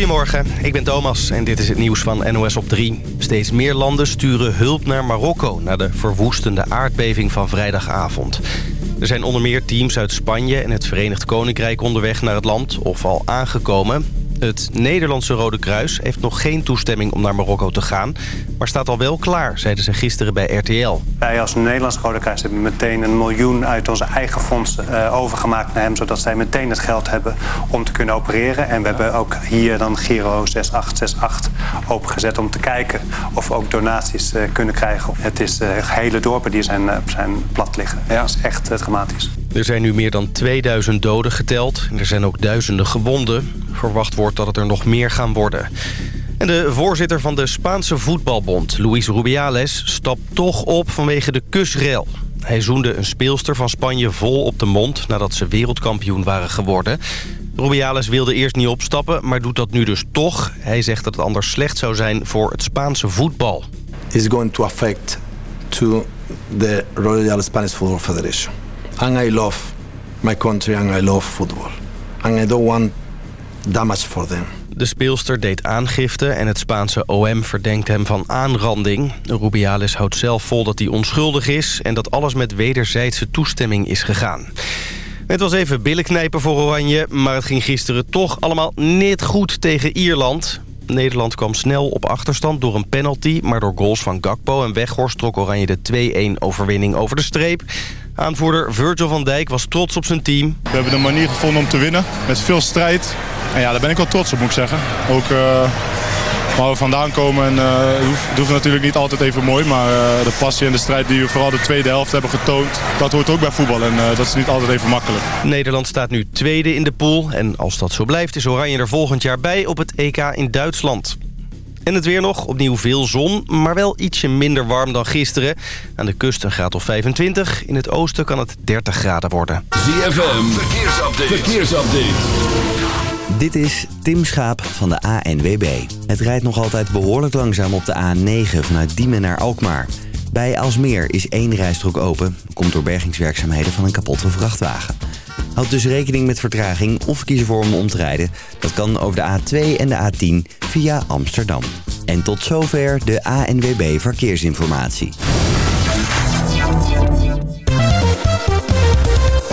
Goedemorgen, ik ben Thomas en dit is het nieuws van NOS op 3. Steeds meer landen sturen hulp naar Marokko... na de verwoestende aardbeving van vrijdagavond. Er zijn onder meer teams uit Spanje en het Verenigd Koninkrijk onderweg naar het land... of al aangekomen. Het Nederlandse Rode Kruis heeft nog geen toestemming om naar Marokko te gaan... maar staat al wel klaar, zeiden ze gisteren bij RTL. Wij als Nederlands Rode Kruis hebben meteen een miljoen uit onze eigen fondsen uh, overgemaakt naar hem... zodat zij meteen het geld hebben om te kunnen opereren. En we hebben ook hier dan Giro 6868 opengezet om te kijken... of we ook donaties uh, kunnen krijgen. Het is uh, hele dorpen die zijn, zijn plat liggen. Ja. Dat is echt dramatisch. Er zijn nu meer dan 2000 doden geteld. Er zijn ook duizenden gewonden. Verwacht wordt dat het er nog meer gaan worden. En de voorzitter van de Spaanse voetbalbond, Luis Rubiales... stapt toch op vanwege de kusrel. Hij zoende een speelster van Spanje vol op de mond... nadat ze wereldkampioen waren geworden. Rubiales wilde eerst niet opstappen, maar doet dat nu dus toch. Hij zegt dat het anders slecht zou zijn voor het Spaanse voetbal. It's going to affect to the Royal Spanish Football Federation. And I love my country and I love football. And I don't want damage for them. De speelster deed aangifte en het Spaanse OM verdenkt hem van aanranding. Rubiales houdt zelf vol dat hij onschuldig is... en dat alles met wederzijdse toestemming is gegaan. Het was even billenknijpen voor Oranje... maar het ging gisteren toch allemaal niet goed tegen Ierland. Nederland kwam snel op achterstand door een penalty... maar door goals van Gakpo en Weghorst trok Oranje de 2-1 overwinning over de streep. Aanvoerder Virgil van Dijk was trots op zijn team. We hebben een manier gevonden om te winnen, met veel strijd. En ja, daar ben ik wel trots op, moet ik zeggen. Ook uh, waar we vandaan komen. En, uh, het hoeft natuurlijk niet altijd even mooi. Maar uh, de passie en de strijd die we vooral de tweede helft hebben getoond... dat hoort ook bij voetbal. En dat is niet altijd even makkelijk. Nederland staat nu tweede in de pool. En als dat zo blijft is Oranje er volgend jaar bij op het EK in Duitsland. En het weer nog, opnieuw veel zon, maar wel ietsje minder warm dan gisteren. Aan de kust een graad of 25, in het oosten kan het 30 graden worden. ZFM, verkeersupdate. verkeersupdate. Dit is Tim Schaap van de ANWB. Het rijdt nog altijd behoorlijk langzaam op de A9 vanuit Diemen naar Alkmaar. Bij Alsmeer is één rijstrook open. Komt door bergingswerkzaamheden van een kapotte vrachtwagen. Houd dus rekening met vertraging of kies ervoor om om te rijden. Dat kan over de A2 en de A10 via Amsterdam. En tot zover de ANWB Verkeersinformatie.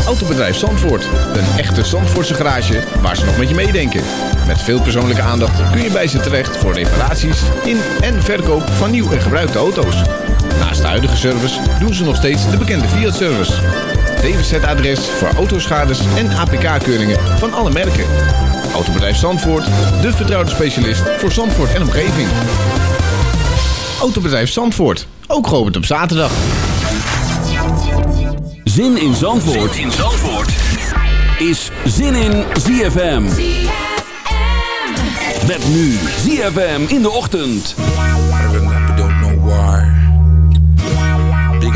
Autobedrijf Zandvoort. Een echte Zandvoortse garage waar ze nog met je meedenken. Met veel persoonlijke aandacht kun je bij ze terecht voor reparaties in en verkoop van nieuw en gebruikte auto's. Naast de huidige service doen ze nog steeds de bekende Fiat-service. DWZ-adres voor autoschades en APK-keuringen van alle merken. Autobedrijf Zandvoort, de vertrouwde specialist voor Zandvoort en omgeving. Autobedrijf Zandvoort, ook geopend op zaterdag. Zin in Zandvoort, zin in Zandvoort. is Zin in ZFM. Met nu ZFM in de ochtend. I don't know why. Big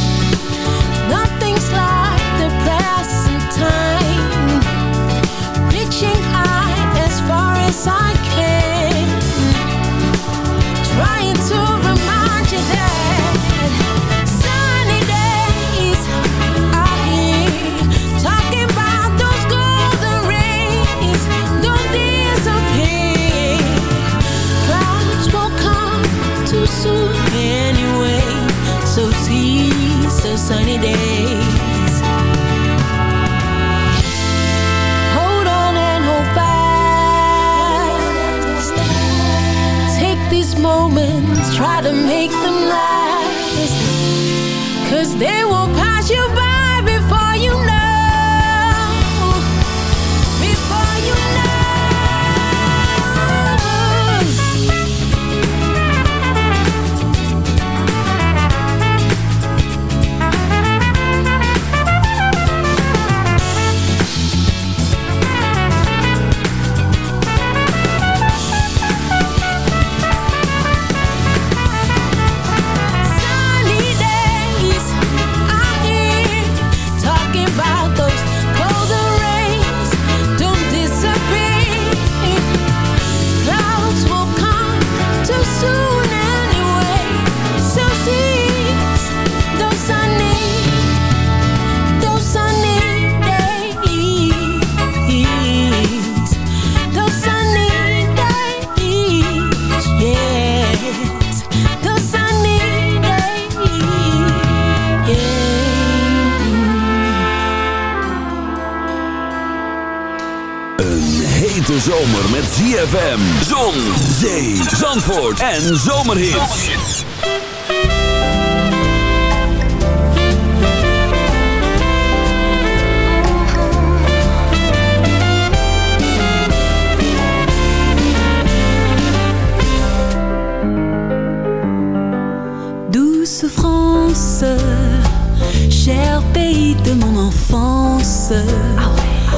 Try to make them last. Zomer met ZFM, zon, zee, zandvoort en zomerhits. Douce France, cher pays de mon enfance.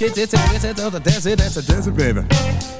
get dit and this and other dance it's a dancing baby.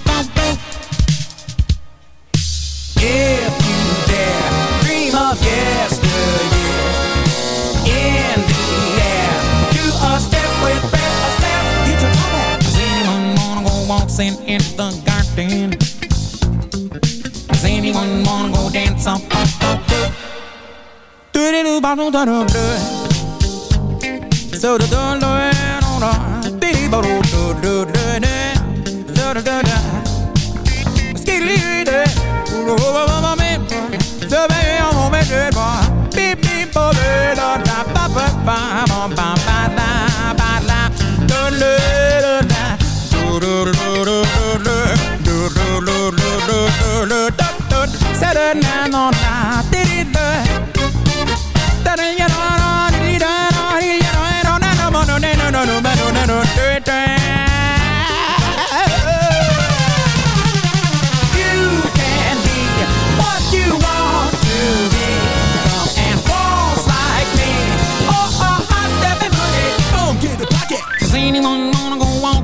If you dare dream of yesteryear In the air Do a step with Fred Astaire Get your hat Does anyone wanna go in the garden? Does anyone wanna go dance on the roof? Do do do do do do. So do do do do do. Be ba do do do do do. Do do do do. oh, oh, surveillons de bord. Bip, bip, de papa, papa, papa, papa, papa, donne le. C'est le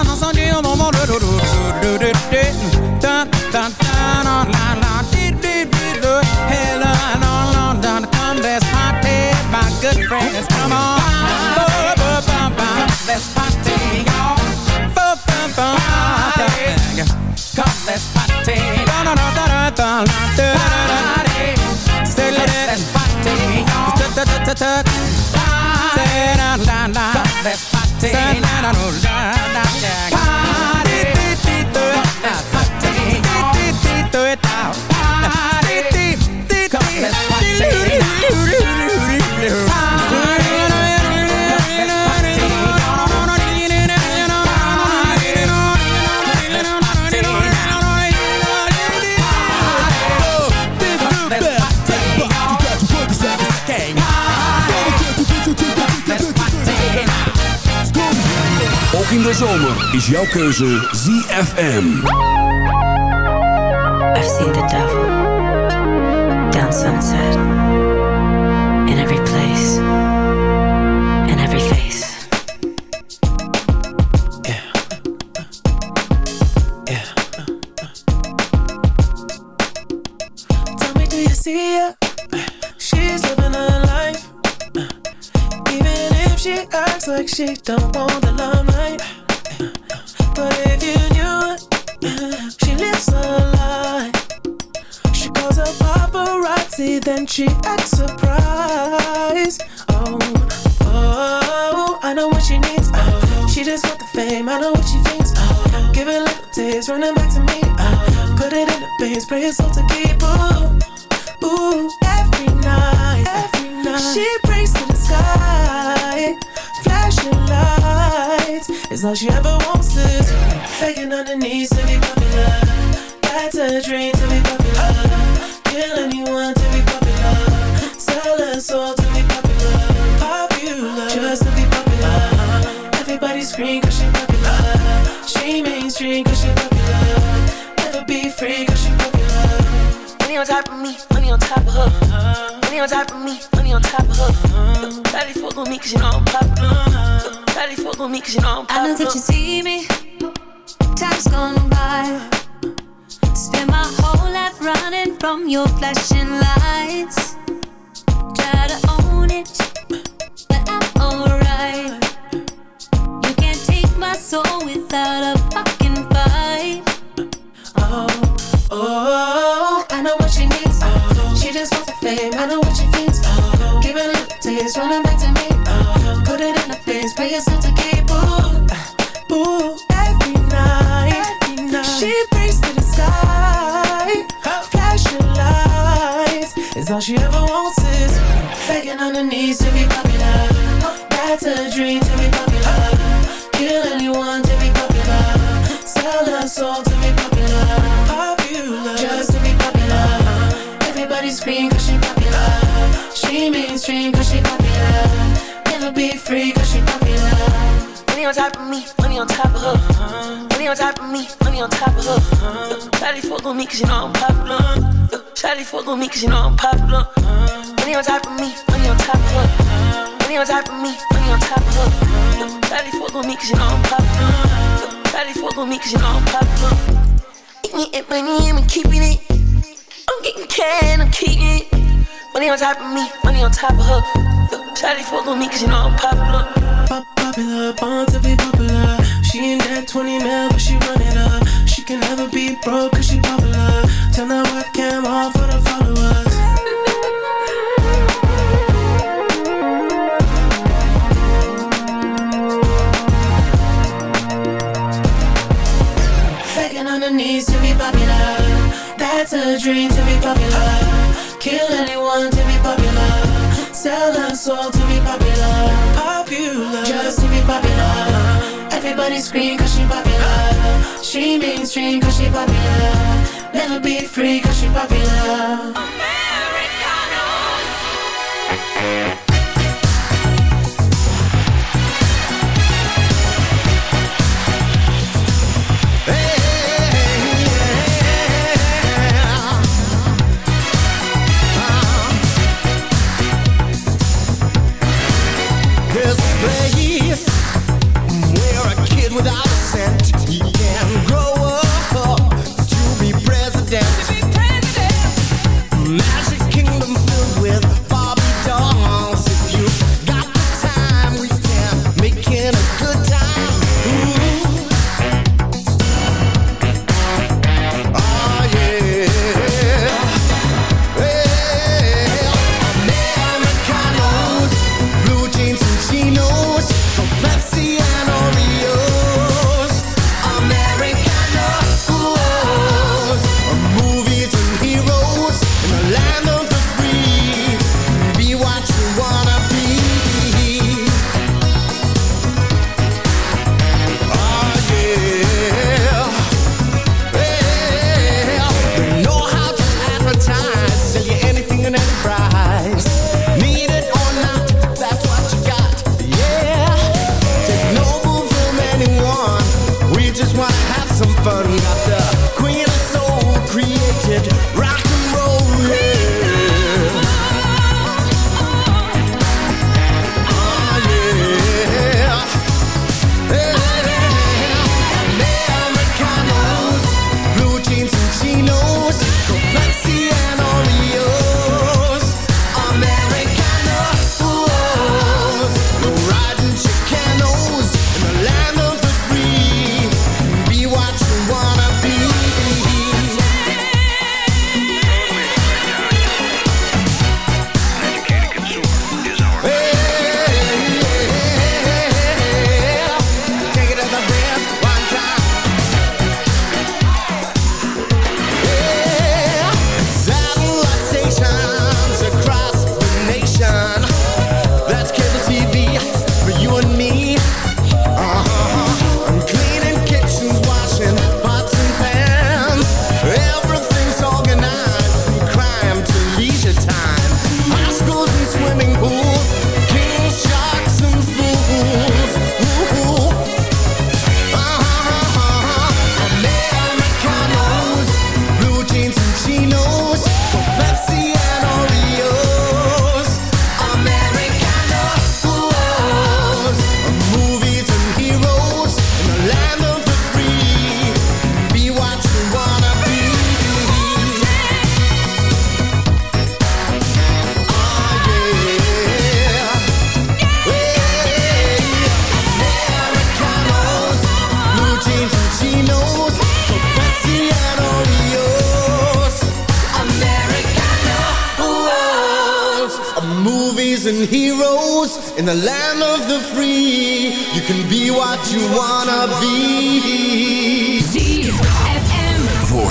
Dee-doo-doo-dee-dee. Dee-doo-dee-dee-dee-doo. Do-do-do-do-do. Do-do-do-do-do. Do-dee-dee-dee-dee-doo. Dee-dee-dee-dee-doo. Dee-dee-da-da-bo-da-da-da-da. Good friends, come on. Let's party, y'all. Come, let's party. Da, da, da, da, da, da, da, da, da, da. Say, let's party, y'all. Da, da, da, da, da. Da, da, da. Come, let's party. Da, da, Party. Party. Zomer is jouw keuze ZFM. I've seen the devil down sunset in every place, in every face. Tell me, do you see her? She's living her life. Even if she acts like she don't want Uh-huh. Daddy fuck on me cause you know I'm popular. Daddy fuck on me cause you know I'm I know that you see me. Time's gone by. Spend my whole life running from your flashing lights. Try to own it, but I'm alright. You can't take my soul without a fucking fight. Oh, oh, I know what she needs. Oh, she just wants the fame. I know what she thinks. Oh, give it a little taste, running all she ever wants is begging on her knees to be popular. That's a dream to be popular. Kill anyone to be popular. Sell her soul to be popular. Popular. Just to be popular. Everybody scream cause she popular. She mainstream cause she popular. Never be free cause she popular. Money on top of me, money on top of her. Money on top of me, money on top of her. Shawty fuck on me cause you know I'm popular. Shawty fuck on me cause you know I'm popular. Money on top of me, money on top of her. Money on top of me, money on top of her. Shawty fuck on me cause you know I'm popular. Shawty fuck on me cause you know I'm popular. Eating it, money, I'm keeping it. I'm getting can, I'm keeping it. Money on top of me, money on top of her. Shawty fuck on me cause you know I'm popular. Pop popular, born to be popular. She ain't that 20 mil, but she run it up. She can never be broke cause she popular. Turn that webcam off for the followers. Begging on her knees to be popular. That's a dream to be popular. Kill anyone to be popular. Sell her soul to be popular. Popular. Just to be popular. Everybody scream cause she popular. She mainstream cause she popular. Never be free cause she popular. There's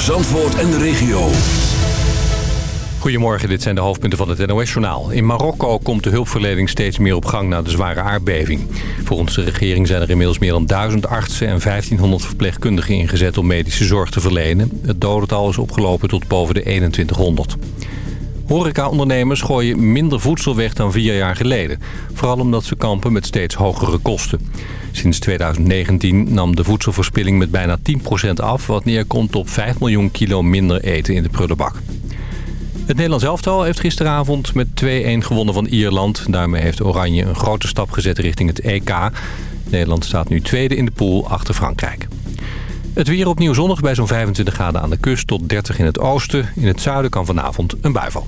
Zandvoort en de regio. Goedemorgen, dit zijn de hoofdpunten van het NOS-journaal. In Marokko komt de hulpverlening steeds meer op gang na de zware aardbeving. Volgens de regering zijn er inmiddels meer dan 1000 artsen en 1500 verpleegkundigen ingezet om medische zorg te verlenen. Het dodental is opgelopen tot boven de 2100. Horeca-ondernemers gooien minder voedsel weg dan vier jaar geleden. Vooral omdat ze kampen met steeds hogere kosten. Sinds 2019 nam de voedselverspilling met bijna 10% af... wat neerkomt op 5 miljoen kilo minder eten in de prullenbak. Het Nederlands elftal heeft gisteravond met 2-1 gewonnen van Ierland. Daarmee heeft Oranje een grote stap gezet richting het EK. Nederland staat nu tweede in de pool achter Frankrijk. Het weer opnieuw zonnig bij zo'n 25 graden aan de kust tot 30 in het oosten. In het zuiden kan vanavond een bui vallen.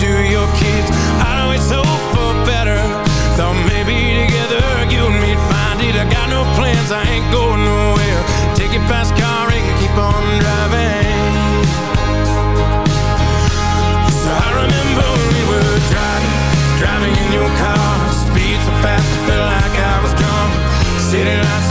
do your kids. I always hope for better. Thought maybe together you and me'd find it. I got no plans, I ain't going nowhere. Take your fast car and keep on driving. So I remember we were driving, driving in your car. Speed so fast, I felt like I was drunk. City lights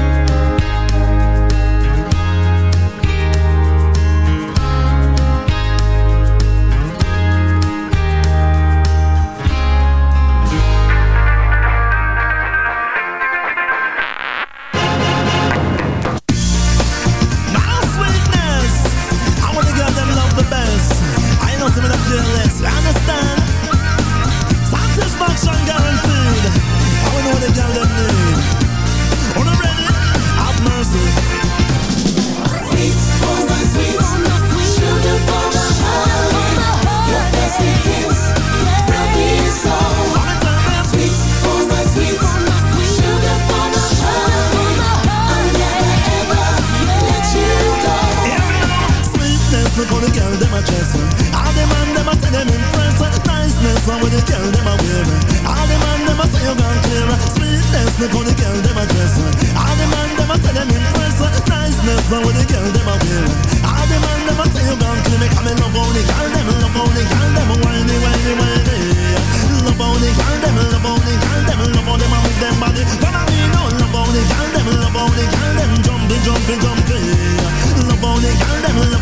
Niceness, and when the girl them a wear. All the man them a say you gone clear. Sweetness, look how the girl them a dress. All the man them a say them impress. Niceness, and when the girl them a wear. All the man them a say you gone clear. Make 'em love how the girl them, love how the girl them whiny, whiny, whiny. Love how the girl them, love how the girl them, love how them a move them body. Follow me now, love how the girl them, love how the girl them jumpy, jumpy, jumpy. Love how the girl them, love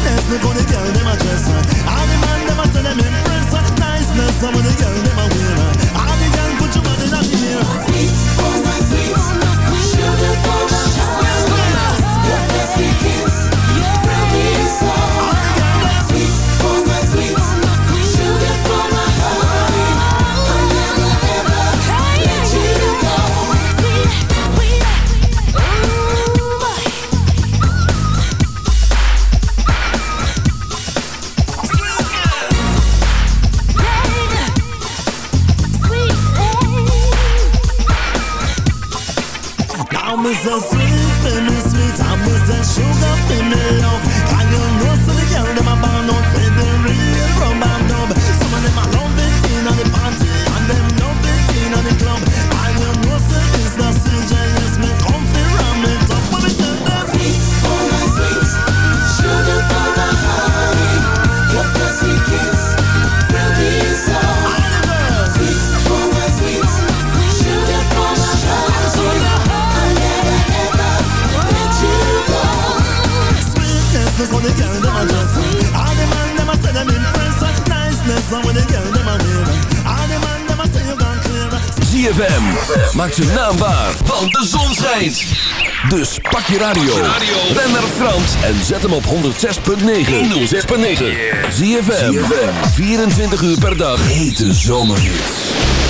Sweetness, look the girl them a dress. All the man a say. Niceness, the girl a wear. All the girl put your body. Sweet, oh my sweet, for my heart. Your first kiss, from the inside. Sweet, baby, sweet. I'm so sugar, baby, love. What the girl them a dress. All the man them a say them impress. Niceness, what the girl them a wear. All the man them a say you gone clear. ZFM. Maak zijn naam waar, want de zon schijnt. Dus pak je radio. Ben naar Frans en zet hem op 106.9. 106.9. ZFM. 24 uur per dag. Hete zomerhits.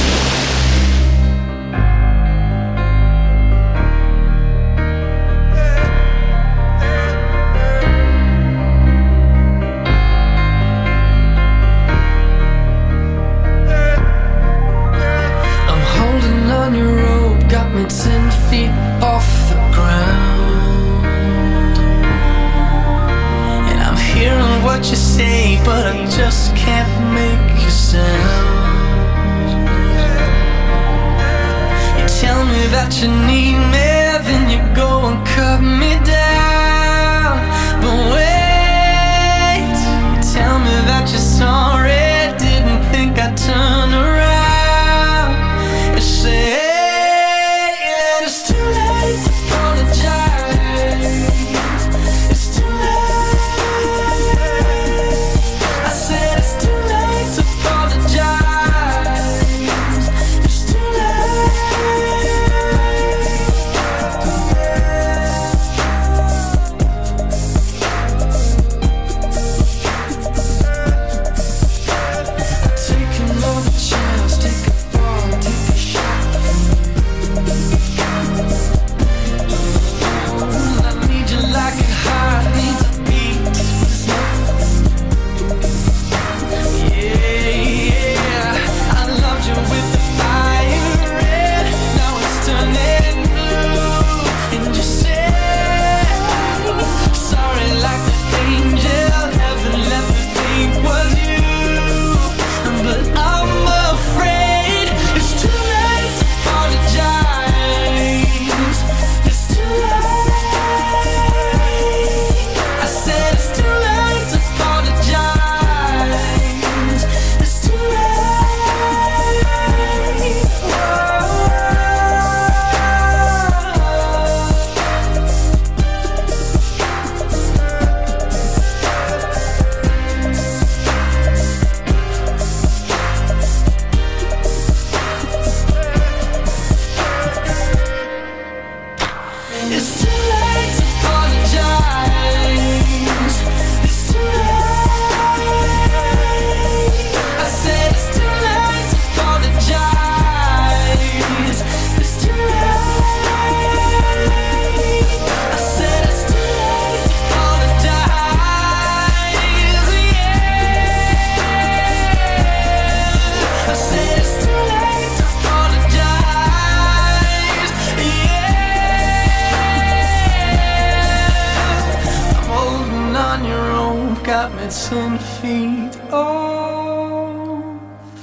helmets and feet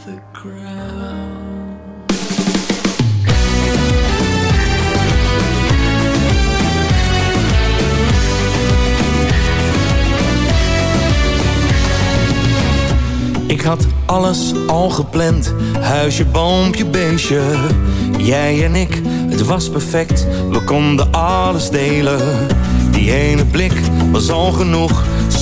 the ground. Ik had alles al gepland, huisje, boompje, beestje. Jij en ik, het was perfect, we konden alles delen. Die ene blik was al genoeg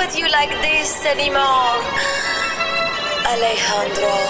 With you like this anymore. Alejandro.